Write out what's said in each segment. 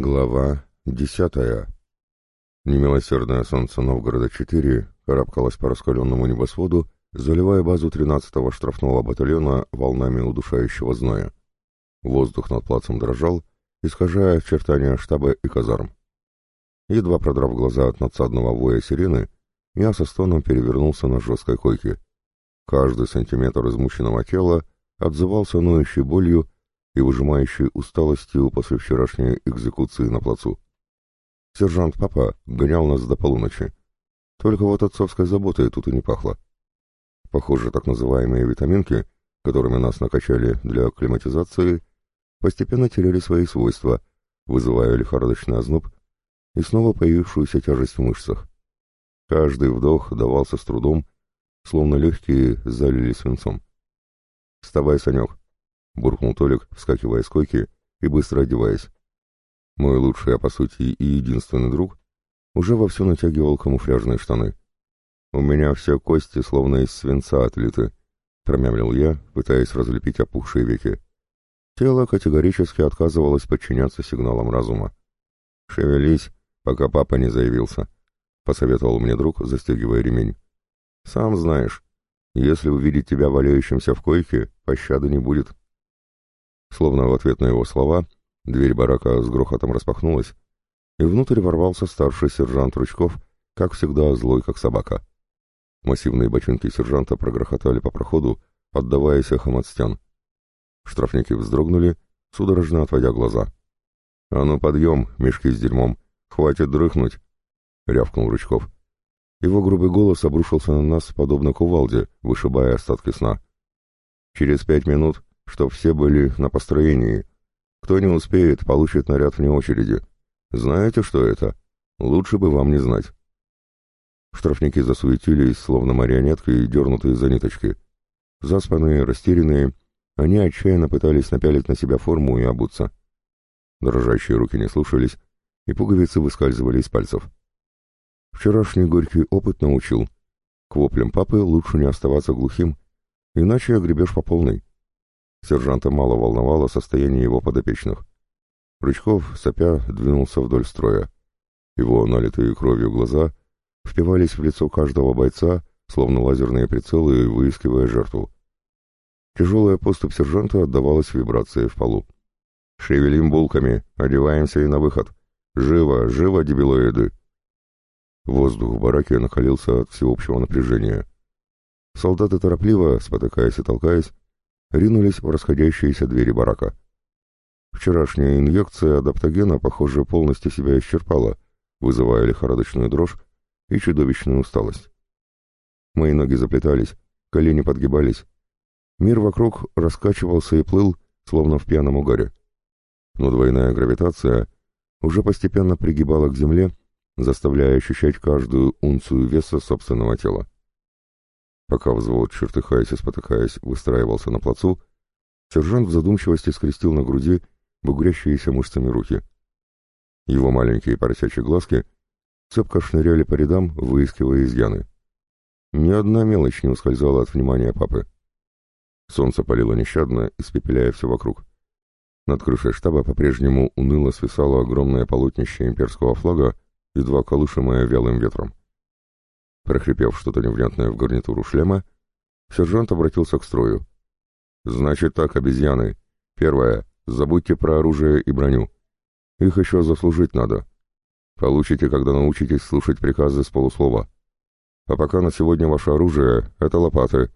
Глава 10. Немилосердное солнце Новгорода-4 карабкалось по раскаленному небосводу, заливая базу 13-го штрафного батальона волнами удушающего зноя. Воздух над плацем дрожал, искажая очертания штаба и казарм. Едва продрав глаза от надсадного воя сирены, я со стоном перевернулся на жесткой койке. Каждый сантиметр измученного тела отзывался ноющей болью и выжимающей усталостью после вчерашней экзекуции на плацу. Сержант Папа гонял нас до полуночи. Только вот отцовской заботой тут и не пахло. Похоже, так называемые витаминки, которыми нас накачали для акклиматизации, постепенно теряли свои свойства, вызывая лихорадочный озноб и снова появившуюся тяжесть в мышцах. Каждый вдох давался с трудом, словно легкие залили свинцом. «Вставай, Санек, буркнул Толик, вскакивая с койки и быстро одеваясь. Мой лучший, а по сути и единственный друг, уже вовсю натягивал камуфляжные штаны. «У меня все кости словно из свинца отлиты», — промямлил я, пытаясь разлепить опухшие веки. Тело категорически отказывалось подчиняться сигналам разума. «Шевелись, пока папа не заявился», — посоветовал мне друг, застегивая ремень. «Сам знаешь, если увидит тебя валяющимся в койке, пощады не будет». Словно в ответ на его слова, дверь барака с грохотом распахнулась, и внутрь ворвался старший сержант Ручков, как всегда злой, как собака. Массивные бочинки сержанта прогрохотали по проходу, отдаваясь эхом от стен. Штрафники вздрогнули, судорожно отводя глаза. — А ну подъем, мешки с дерьмом! Хватит дрыхнуть! — рявкнул Ручков. Его грубый голос обрушился на нас, подобно кувалде, вышибая остатки сна. — Через пять минут чтоб все были на построении. Кто не успеет, получит наряд вне очереди. Знаете, что это? Лучше бы вам не знать. Штрафники засуетились, словно марионетки, дернутые за ниточки. Заспанные, растерянные, они отчаянно пытались напялить на себя форму и обуться. Дрожащие руки не слушались, и пуговицы выскальзывали из пальцев. Вчерашний горький опыт научил. К воплям папы лучше не оставаться глухим, иначе огребешь по полной. Сержанта мало волновало состояние его подопечных. Рычков, сопя, двинулся вдоль строя. Его налитые кровью глаза впивались в лицо каждого бойца, словно лазерные прицелы, выискивая жертву. Тяжелая поступь сержанта отдавалась вибрации в полу. «Шевелим булками, одеваемся и на выход. Живо, живо, дебилоиды!» Воздух в бараке накалился от всеобщего напряжения. Солдаты торопливо, спотыкаясь и толкаясь, ринулись в расходящиеся двери барака. Вчерашняя инъекция адаптогена, похоже, полностью себя исчерпала, вызывая лихорадочную дрожь и чудовищную усталость. Мои ноги заплетались, колени подгибались. Мир вокруг раскачивался и плыл, словно в пьяном угаре. Но двойная гравитация уже постепенно пригибала к земле, заставляя ощущать каждую унцию веса собственного тела. Пока взвод, чертыхаясь и спотыкаясь, выстраивался на плацу, сержант в задумчивости скрестил на груди бугрящиеся мышцами руки. Его маленькие поросячьи глазки цепко шныряли по рядам, выискивая изъяны. Ни одна мелочь не ускользала от внимания папы. Солнце палило нещадно, испепеляя все вокруг. Над крышей штаба по-прежнему уныло свисало огромное полотнище имперского флага, едва колышимое вялым ветром. Прохрипев что-то невнятное в гарнитуру шлема, сержант обратился к строю. «Значит так, обезьяны. Первое. Забудьте про оружие и броню. Их еще заслужить надо. Получите, когда научитесь слушать приказы с полуслова. А пока на сегодня ваше оружие — это лопаты,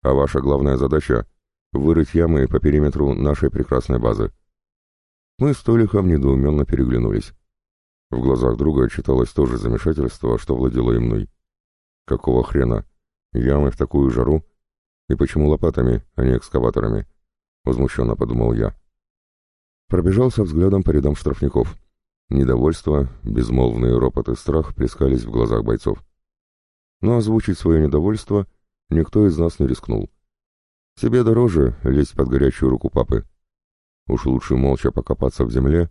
а ваша главная задача — вырыть ямы по периметру нашей прекрасной базы». Мы с Толихом недоуменно переглянулись. В глазах друга читалось то же замешательство, что владело и мной. Какого хрена? Ямы в такую жару? И почему лопатами, а не экскаваторами? Возмущенно подумал я. Пробежался взглядом по рядам штрафников. Недовольство, безмолвные ропоты страх плескались в глазах бойцов. Но озвучить свое недовольство никто из нас не рискнул. Себе дороже лезть под горячую руку папы. Уж лучше молча покопаться в земле,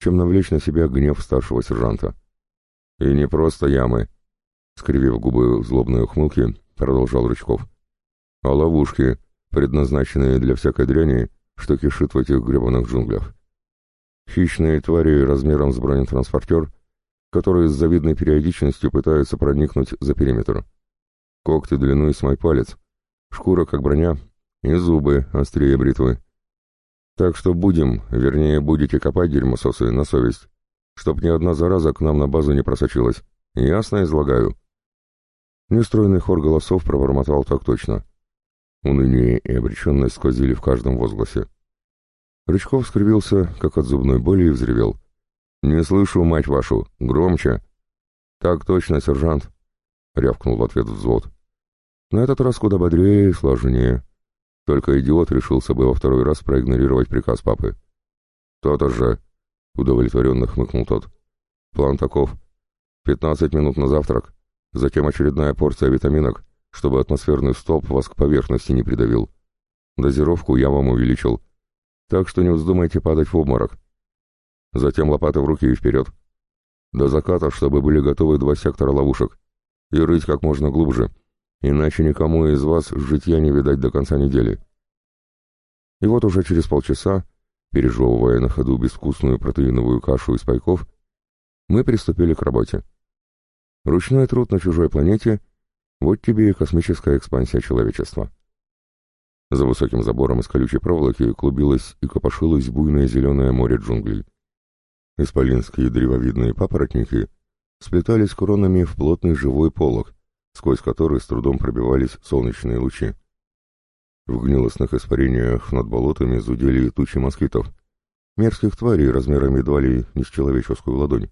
чем навлечь на себя гнев старшего сержанта. И не просто ямы, Скривив губы в злобной ухмылке, продолжал Рычков. А ловушки, предназначенные для всякой дряни, что кишит в этих гребаных джунглях. Хищные твари размером с бронетранспортер, которые с завидной периодичностью пытаются проникнуть за периметр. Когти длиной с мой палец, шкура как броня и зубы острее бритвы. Так что будем, вернее, будете копать дерьмососы на совесть, чтоб ни одна зараза к нам на базу не просочилась. Ясно излагаю?» Нестройный хор голосов пробормотал так точно. Уныние и обреченность сквозили в каждом возгласе. Рычков скривился, как от зубной боли, и взревел. «Не слышу, мать вашу! Громче!» «Так точно, сержант!» — рявкнул в ответ взвод. На этот раз куда бодрее и сложнее. Только идиот решился бы во второй раз проигнорировать приказ папы. «То-то же!» — удовлетворенно хмыкнул тот. «План таков. Пятнадцать минут на завтрак. Затем очередная порция витаминок, чтобы атмосферный столб вас к поверхности не придавил. Дозировку я вам увеличил. Так что не вздумайте падать в обморок. Затем лопаты в руки и вперед. До заката, чтобы были готовы два сектора ловушек. И рыть как можно глубже, иначе никому из вас житья не видать до конца недели. И вот уже через полчаса, пережевывая на ходу безвкусную протеиновую кашу из пайков, мы приступили к работе. Ручной труд на чужой планете — вот тебе и космическая экспансия человечества. За высоким забором из колючей проволоки клубилось и копошилось буйное зеленое море джунглей. Исполинские древовидные папоротники сплетались кронами в плотный живой полог, сквозь который с трудом пробивались солнечные лучи. В гнилостных испарениях над болотами зудели тучи москитов, мерзких тварей размерами едва ли не с человеческую ладонь.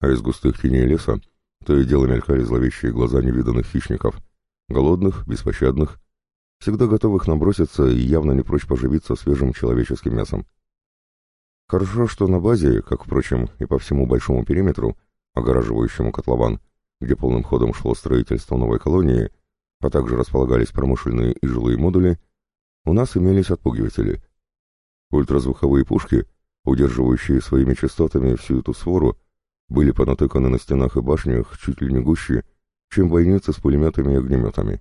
А из густых теней леса то и дело мелькали зловещие глаза невиданных хищников, голодных, беспощадных, всегда готовых наброситься и явно не прочь поживиться свежим человеческим мясом. Хорошо, что на базе, как, впрочем, и по всему большому периметру, огораживающему котлован, где полным ходом шло строительство новой колонии, а также располагались промышленные и жилые модули, у нас имелись отпугиватели. Ультразвуковые пушки, удерживающие своими частотами всю эту свору, были понатыканы на стенах и башнях чуть ли не гуще, чем бойницы с пулеметами и огнеметами.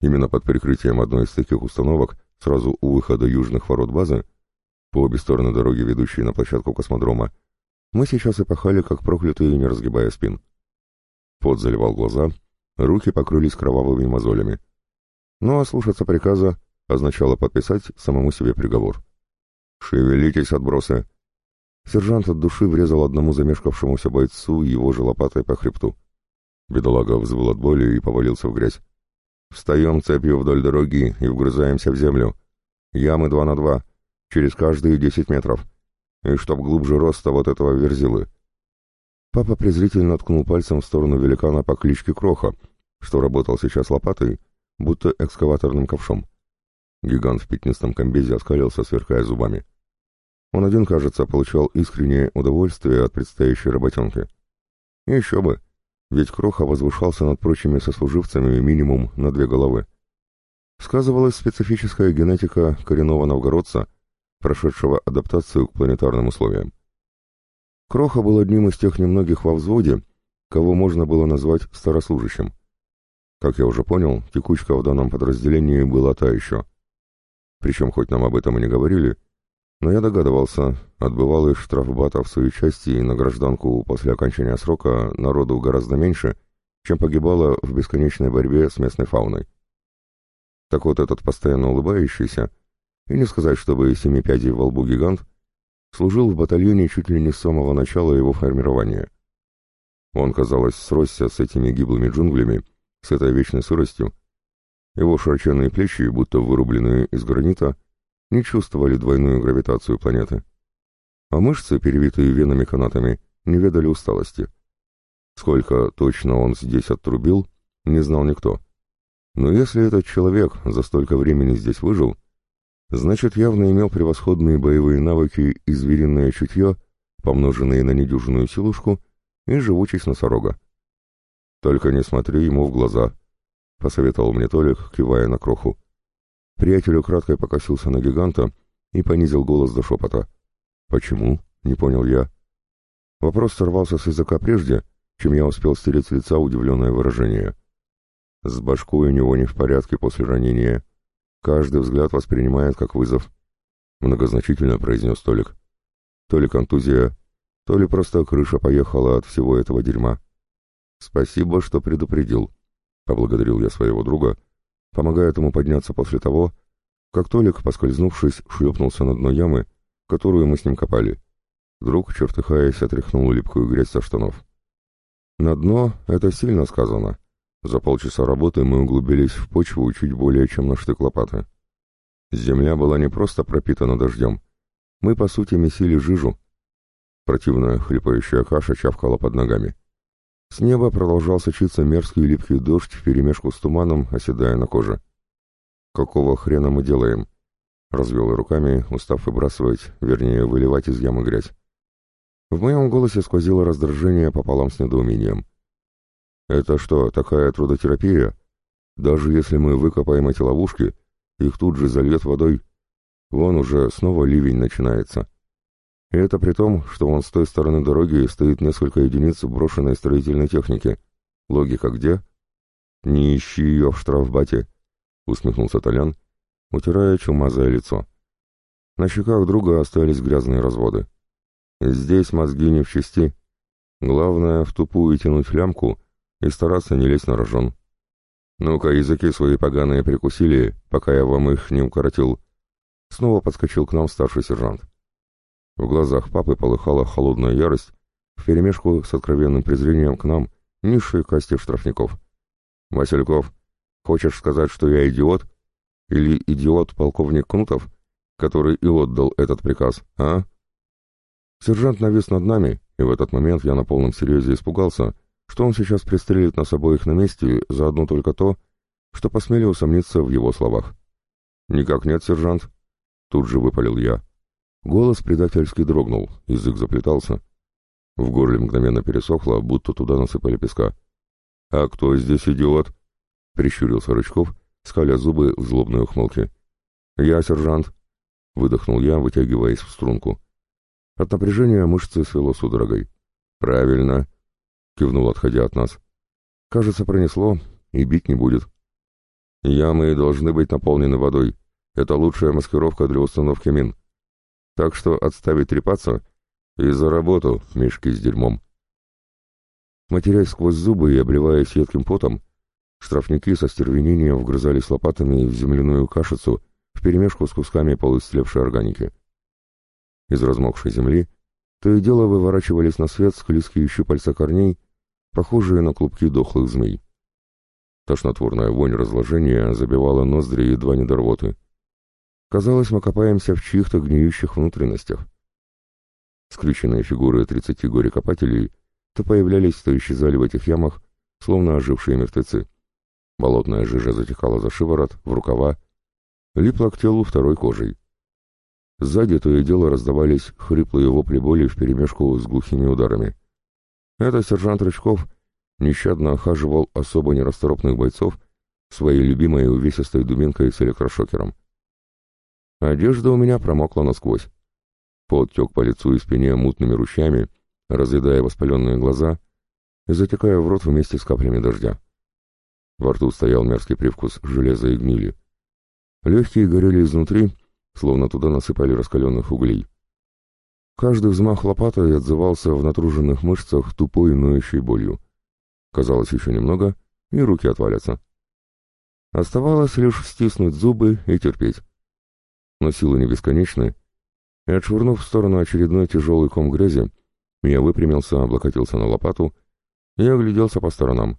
Именно под прикрытием одной из таких установок, сразу у выхода южных ворот базы, по обе стороны дороги, ведущей на площадку космодрома, мы сейчас и пахали, как проклятые, не разгибая спин. Пот заливал глаза, руки покрылись кровавыми мозолями. Ну, а Но ослушаться приказа означало подписать самому себе приговор. «Шевелитесь, отбросы!» Сержант от души врезал одному замешкавшемуся бойцу его же лопатой по хребту. Бедолага взвыл от боли и повалился в грязь. «Встаем цепью вдоль дороги и вгрызаемся в землю. Ямы два на два, через каждые десять метров. И чтоб глубже роста вот этого верзилы». Папа презрительно ткнул пальцем в сторону великана по кличке Кроха, что работал сейчас лопатой, будто экскаваторным ковшом. Гигант в пятнистом комбезе оскалился, сверкая зубами. Он один, кажется, получал искреннее удовольствие от предстоящей работенки. И еще бы, ведь Кроха возвышался над прочими сослуживцами минимум на две головы. Сказывалась специфическая генетика коренного новгородца, прошедшего адаптацию к планетарным условиям. Кроха был одним из тех немногих во взводе, кого можно было назвать старослужащим. Как я уже понял, текучка в данном подразделении была та еще. Причем, хоть нам об этом и не говорили, — но я догадывался, отбывал их штрафбата в своей части и на гражданку после окончания срока народу гораздо меньше, чем погибало в бесконечной борьбе с местной фауной. Так вот этот постоянно улыбающийся, и не сказать, чтобы семипядий во лбу гигант, служил в батальоне чуть ли не с самого начала его формирования. Он, казалось, сросся с этими гиблыми джунглями, с этой вечной сыростью. Его широченные плечи, будто вырубленные из гранита, — не чувствовали двойную гравитацию планеты. А мышцы, перевитые венами-канатами, не ведали усталости. Сколько точно он здесь отрубил, не знал никто. Но если этот человек за столько времени здесь выжил, значит, явно имел превосходные боевые навыки и звериное чутье, помноженные на недюжинную силушку и живучесть носорога. «Только не смотри ему в глаза», — посоветовал мне Толик, кивая на кроху. Приятель украдкой покосился на гиганта и понизил голос до шепота. «Почему?» — не понял я. Вопрос сорвался с языка прежде, чем я успел стереть с лица удивленное выражение. С башкой у него не в порядке после ранения. Каждый взгляд воспринимает как вызов. Многозначительно произнес Толик. То ли контузия, то ли просто крыша поехала от всего этого дерьма. Спасибо, что предупредил. Поблагодарил я своего друга Помогая ему подняться после того, как Толик, поскользнувшись, шлепнулся на дно ямы, которую мы с ним копали. Друг, чертыхаясь, отряхнул липкую грязь со штанов. На дно это сильно сказано. За полчаса работы мы углубились в почву чуть более чем на штык лопаты. Земля была не просто пропитана дождем. Мы, по сути, месили жижу. Противная хлипающая каша чавкала под ногами. С неба продолжал сочиться мерзкий липкий дождь в перемешку с туманом, оседая на коже. «Какого хрена мы делаем?» — развел руками, устав выбрасывать, вернее, выливать из ямы грязь. В моем голосе сквозило раздражение пополам с недоумением. «Это что, такая трудотерапия? Даже если мы выкопаем эти ловушки, их тут же зальет водой. Вон уже снова ливень начинается». И это при том, что он с той стороны дороги стоит несколько единиц брошенной строительной техники. Логика где? «Не ищи ее в штрафбате», — усмехнулся Толян, утирая чумазое лицо. На щеках друга остались грязные разводы. «Здесь мозги не в чести. Главное, в тупую тянуть лямку и стараться не лезть на рожон. Ну-ка, языки свои поганые прикусили, пока я вам их не укоротил». Снова подскочил к нам старший сержант. В глазах папы полыхала холодная ярость, вперемешку с откровенным презрением к нам, низшей касте штрафников. «Васильков, хочешь сказать, что я идиот? Или идиот-полковник Кнутов, который и отдал этот приказ, а?» Сержант навис над нами, и в этот момент я на полном серьезе испугался, что он сейчас пристрелит нас обоих на месте за одно только то, что посмели усомниться в его словах. «Никак нет, сержант», — тут же выпалил я. Голос предательски дрогнул, язык заплетался. В горле мгновенно пересохло, будто туда насыпали песка. «А кто здесь идиот?» — прищурился Рычков, скаля зубы в злобной ухмылке. «Я сержант», — выдохнул я, вытягиваясь в струнку. От напряжения мышцы свело судорогой. «Правильно», — кивнул, отходя от нас. «Кажется, пронесло, и бить не будет». «Ямы должны быть наполнены водой. Это лучшая маскировка для установки мин», так что отставить трепаться и за работу, мешки с дерьмом. Матерясь сквозь зубы и обливаясь едким потом, штрафники со стервенением вгрызались лопатами в земляную кашицу вперемешку с кусками полуистлевшей органики. Из размокшей земли то и дело выворачивались на свет склизкие щупальца корней, похожие на клубки дохлых змей. Тошнотворная вонь разложения забивала ноздри едва не до рвоты. Казалось, мы копаемся в чьих-то гниющих внутренностях. Скрюченные фигуры тридцати горе-копателей то появлялись, то исчезали в этих ямах, словно ожившие мертвецы. Болотная жижа затекала за шиворот, в рукава, липла к телу второй кожей. Сзади то и дело раздавались хриплые вопли боли вперемешку с глухими ударами. Это сержант Рычков нещадно охаживал особо нерасторопных бойцов своей любимой увесистой дубинкой с электрошокером. Одежда у меня промокла насквозь. Пот тек по лицу и спине мутными ручьями, разъедая воспаленные глаза и затекая в рот вместе с каплями дождя. Во рту стоял мерзкий привкус железа и гнили. Легкие горели изнутри, словно туда насыпали раскаленных углей. Каждый взмах лопатой отзывался в натруженных мышцах тупой ноющей болью. Казалось, еще немного, и руки отвалятся. Оставалось лишь стиснуть зубы и терпеть но силы не бесконечны, и, отшвырнув в сторону очередной тяжелый ком грязи, я выпрямился, облокотился на лопату и огляделся по сторонам.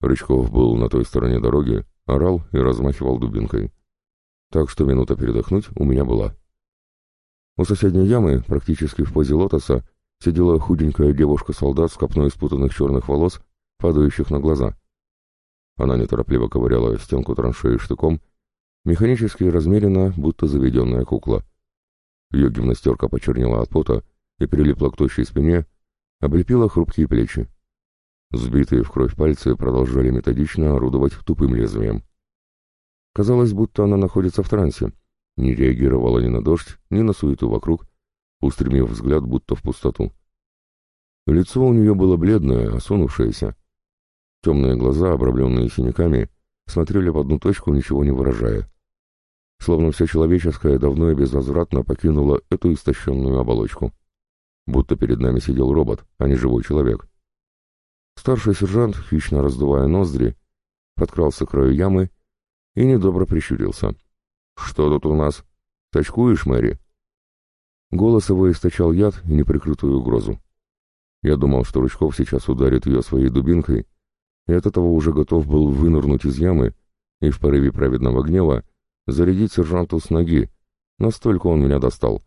Рычков был на той стороне дороги, орал и размахивал дубинкой. Так что минута передохнуть у меня была. У соседней ямы, практически в позе лотоса, сидела худенькая девушка-солдат с копной спутанных черных волос, падающих на глаза. Она неторопливо ковыряла стенку траншеи штыком механически и размеренно, будто заведенная кукла. Ее гимнастерка почернела от пота и прилипла к тощей спине, облепила хрупкие плечи. Сбитые в кровь пальцы продолжали методично орудовать тупым лезвием. Казалось, будто она находится в трансе, не реагировала ни на дождь, ни на суету вокруг, устремив взгляд будто в пустоту. Лицо у нее было бледное, осунувшееся. Темные глаза, обрамленные синяками, смотрели в одну точку, ничего не выражая словно все человеческое давно и безвозвратно покинуло эту истощенную оболочку. Будто перед нами сидел робот, а не живой человек. Старший сержант, хищно раздувая ноздри, подкрался к краю ямы и недобро прищурился. «Что тут у нас? Тачкуешь, Мэри?» Голос его источал яд и неприкрытую угрозу. Я думал, что Ручков сейчас ударит ее своей дубинкой, и от этого уже готов был вынырнуть из ямы и в порыве праведного гнева зарядить сержанту с ноги. Настолько он меня достал.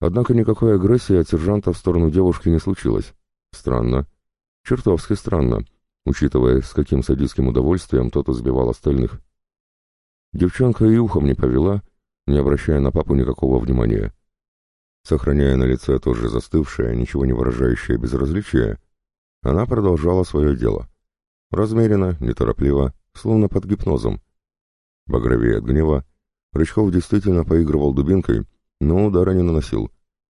Однако никакой агрессии от сержанта в сторону девушки не случилось. Странно. Чертовски странно, учитывая, с каким садистским удовольствием тот избивал остальных. Девчонка и ухом не повела, не обращая на папу никакого внимания. Сохраняя на лице тоже застывшее, ничего не выражающее безразличие, она продолжала свое дело. Размеренно, неторопливо, словно под гипнозом, Багровее от гнева, Рычков действительно поигрывал дубинкой, но удара не наносил,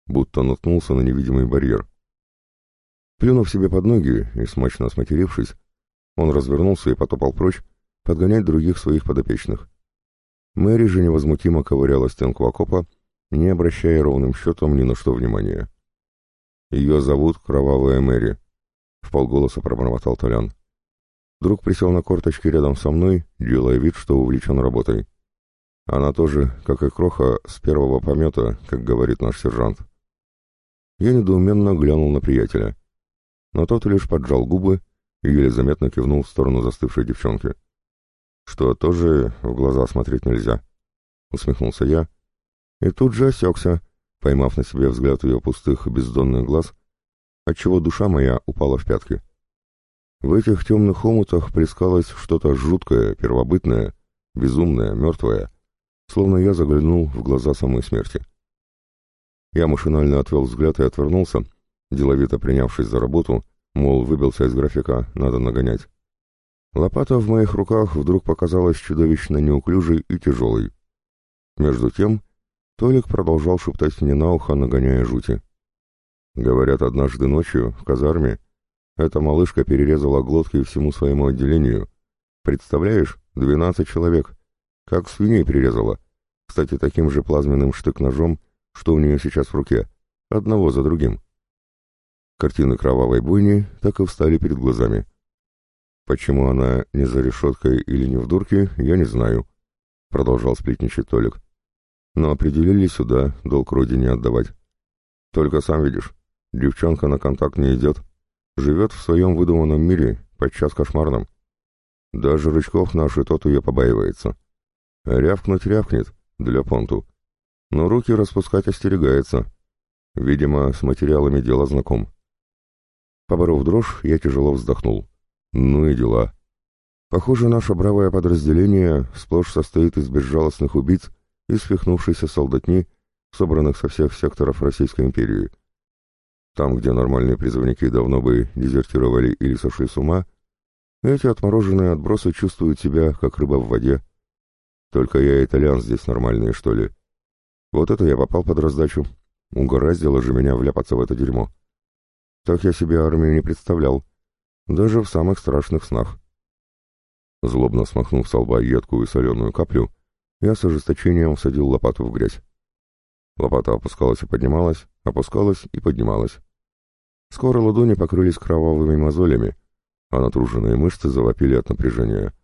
будто наткнулся на невидимый барьер. Плюнув себе под ноги и смачно осматерившись, он развернулся и потопал прочь, подгонять других своих подопечных. Мэри же невозмутимо ковыряла стенку окопа, не обращая ровным счетом ни на что внимания. «Ее зовут Кровавая Мэри», — В полголоса пробормотал Толян. Друг присел на корточки рядом со мной, делая вид, что увлечен работой. Она тоже, как и Кроха, с первого помета, как говорит наш сержант. Я недоуменно глянул на приятеля. Но тот лишь поджал губы и еле заметно кивнул в сторону застывшей девчонки. «Что, тоже в глаза смотреть нельзя?» — усмехнулся я. И тут же осекся, поймав на себе взгляд ее пустых, бездонных глаз, отчего душа моя упала в пятки. В этих темных омутах плескалось что-то жуткое, первобытное, безумное, мертвое, словно я заглянул в глаза самой смерти. Я машинально отвел взгляд и отвернулся, деловито принявшись за работу, мол, выбился из графика, надо нагонять. Лопата в моих руках вдруг показалась чудовищно неуклюжей и тяжелой. Между тем, Толик продолжал шептать мне на ухо, нагоняя жути. Говорят, однажды ночью в казарме эта малышка перерезала глотки всему своему отделению. Представляешь, двенадцать человек. Как свиней перерезала. Кстати, таким же плазменным штык-ножом, что у нее сейчас в руке. Одного за другим. Картины кровавой буйни так и встали перед глазами. Почему она не за решеткой или не в дурке, я не знаю. Продолжал сплетничать Толик. Но определили сюда, долг родине отдавать. Только сам видишь, девчонка на контакт не идет. — Живет в своем выдуманном мире, подчас кошмарном. Даже Рычков наш и тот ее побаивается. Рявкнуть рявкнет, для понту. Но руки распускать остерегается. Видимо, с материалами дела знаком. Поборов дрожь, я тяжело вздохнул. Ну и дела. Похоже, наше бравое подразделение сплошь состоит из безжалостных убийц и свихнувшейся солдатни, собранных со всех секторов Российской империи. Там, где нормальные призывники давно бы дезертировали или сошли с ума, эти отмороженные отбросы чувствуют себя, как рыба в воде. Только я итальян здесь нормальные, что ли. Вот это я попал под раздачу. Угораздило же меня вляпаться в это дерьмо. Так я себе армию не представлял. Даже в самых страшных снах. Злобно смахнув с лба едкую и соленую каплю, я с ожесточением всадил лопату в грязь. Лопата опускалась и поднималась, опускалась и поднималась. Скоро ладони покрылись кровавыми мозолями, а натруженные мышцы завопили от напряжения.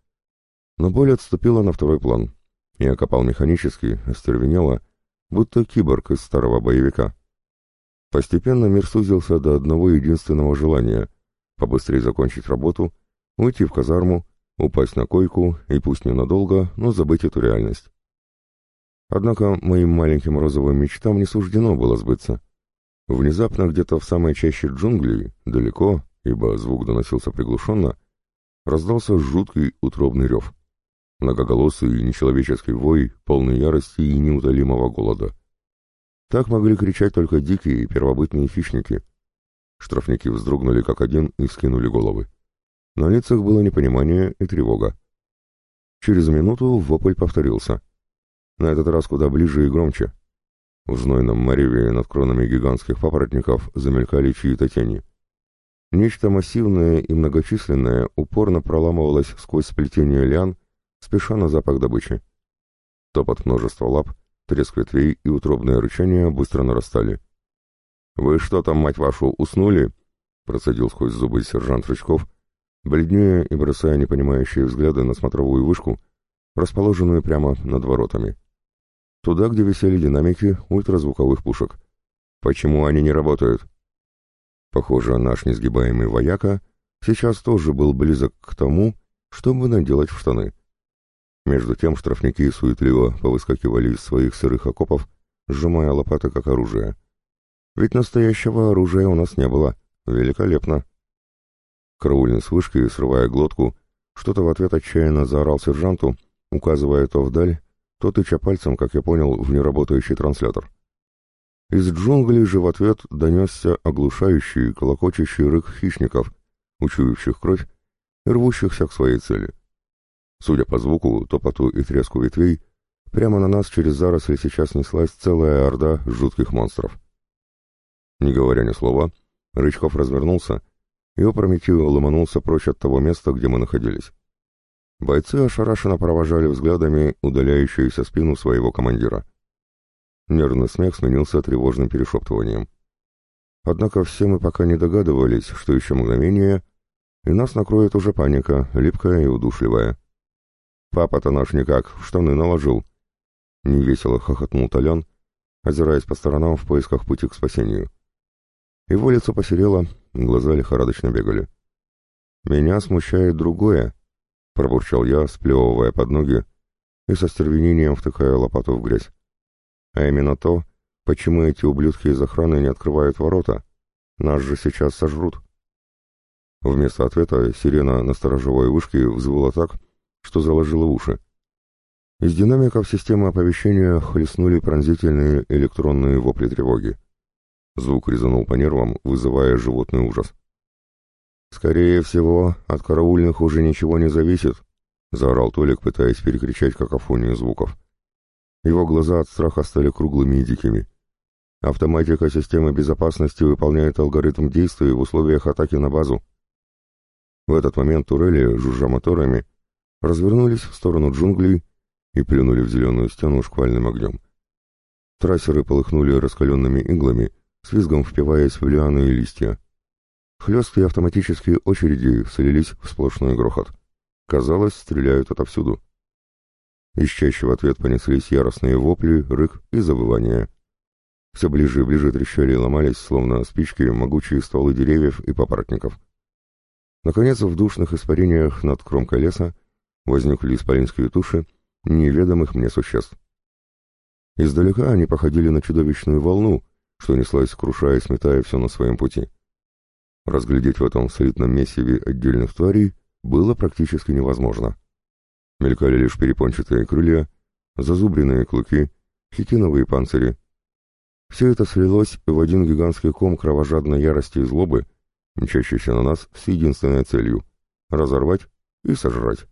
Но боль отступила на второй план. Я копал механически, остервенело, будто киборг из старого боевика. Постепенно мир сузился до одного единственного желания — побыстрее закончить работу, уйти в казарму, упасть на койку и пусть ненадолго, но забыть эту реальность. Однако моим маленьким розовым мечтам не суждено было сбыться. Внезапно где-то в самой чаще джунглей, далеко, ибо звук доносился приглушенно, раздался жуткий утробный рев. Многоголосый нечеловеческий вой, полный ярости и неутолимого голода. Так могли кричать только дикие и первобытные хищники. Штрафники вздрогнули как один и скинули головы. На лицах было непонимание и тревога. Через минуту вопль повторился — на этот раз куда ближе и громче. В знойном мореве над кронами гигантских папоротников замелькали чьи-то тени. Нечто массивное и многочисленное упорно проламывалось сквозь сплетение лиан, спеша на запах добычи. Топот множества лап, треск ветвей и утробное рычание быстро нарастали. «Вы что там, мать вашу, уснули?» — процедил сквозь зубы сержант Рычков, бледнее и бросая непонимающие взгляды на смотровую вышку, расположенную прямо над воротами. Туда, где висели динамики ультразвуковых пушек. Почему они не работают? Похоже, наш несгибаемый вояка сейчас тоже был близок к тому, чтобы наделать в штаны. Между тем штрафники суетливо повыскакивали из своих сырых окопов, сжимая лопаты как оружие. Ведь настоящего оружия у нас не было. Великолепно. Караульный с вышки, срывая глотку, что-то в ответ отчаянно заорал сержанту, указывая то вдаль, то тыча пальцем, как я понял, в неработающий транслятор. Из джунглей же в ответ донесся оглушающий, колокочущий рык хищников, учуявших кровь и рвущихся к своей цели. Судя по звуку, топоту и треску ветвей, прямо на нас через заросли сейчас неслась целая орда жутких монстров. Не говоря ни слова, Рычков развернулся и опрометиво ломанулся прочь от того места, где мы находились. Бойцы ошарашенно провожали взглядами удаляющуюся спину своего командира. Нервный смех сменился тревожным перешептыванием. Однако все мы пока не догадывались, что еще мгновение, и нас накроет уже паника, липкая и удушливая. «Папа-то наш никак, в штаны наложил!» Невесело хохотнул Толян, озираясь по сторонам в поисках пути к спасению. Его лицо посерело, глаза лихорадочно бегали. «Меня смущает другое», пробурчал я, сплевывая под ноги и со стервенением втыкая лопату в грязь. А именно то, почему эти ублюдки из охраны не открывают ворота. Нас же сейчас сожрут. Вместо ответа сирена на сторожевой вышке взвыла так, что заложила уши. Из динамиков системы оповещения хлестнули пронзительные электронные вопли тревоги. Звук резанул по нервам, вызывая животный ужас. «Скорее всего, от караульных уже ничего не зависит», — заорал Толик, пытаясь перекричать какофонию звуков. Его глаза от страха стали круглыми и дикими. Автоматика системы безопасности выполняет алгоритм действий в условиях атаки на базу. В этот момент турели, жужжа моторами, развернулись в сторону джунглей и плюнули в зеленую стену шквальным огнем. Трассеры полыхнули раскаленными иглами, с визгом впиваясь в лианы и листья. Хлесткие автоматические очереди слились в сплошной грохот. Казалось, стреляют отовсюду. Из чаще в ответ понеслись яростные вопли, рык и завывания. Все ближе и ближе трещали и ломались, словно спички, могучие стволы деревьев и попаркников. Наконец, в душных испарениях над кромкой леса возникли исполинские туши неведомых мне существ. Издалека они походили на чудовищную волну, что неслась, крушая и сметая все на своем пути. Разглядеть в этом слитном месиве отдельных тварей было практически невозможно. Мелькали лишь перепончатые крылья, зазубренные клыки, хитиновые панцири. Все это слилось в один гигантский ком кровожадной ярости и злобы, мчащийся на нас с единственной целью — разорвать и сожрать.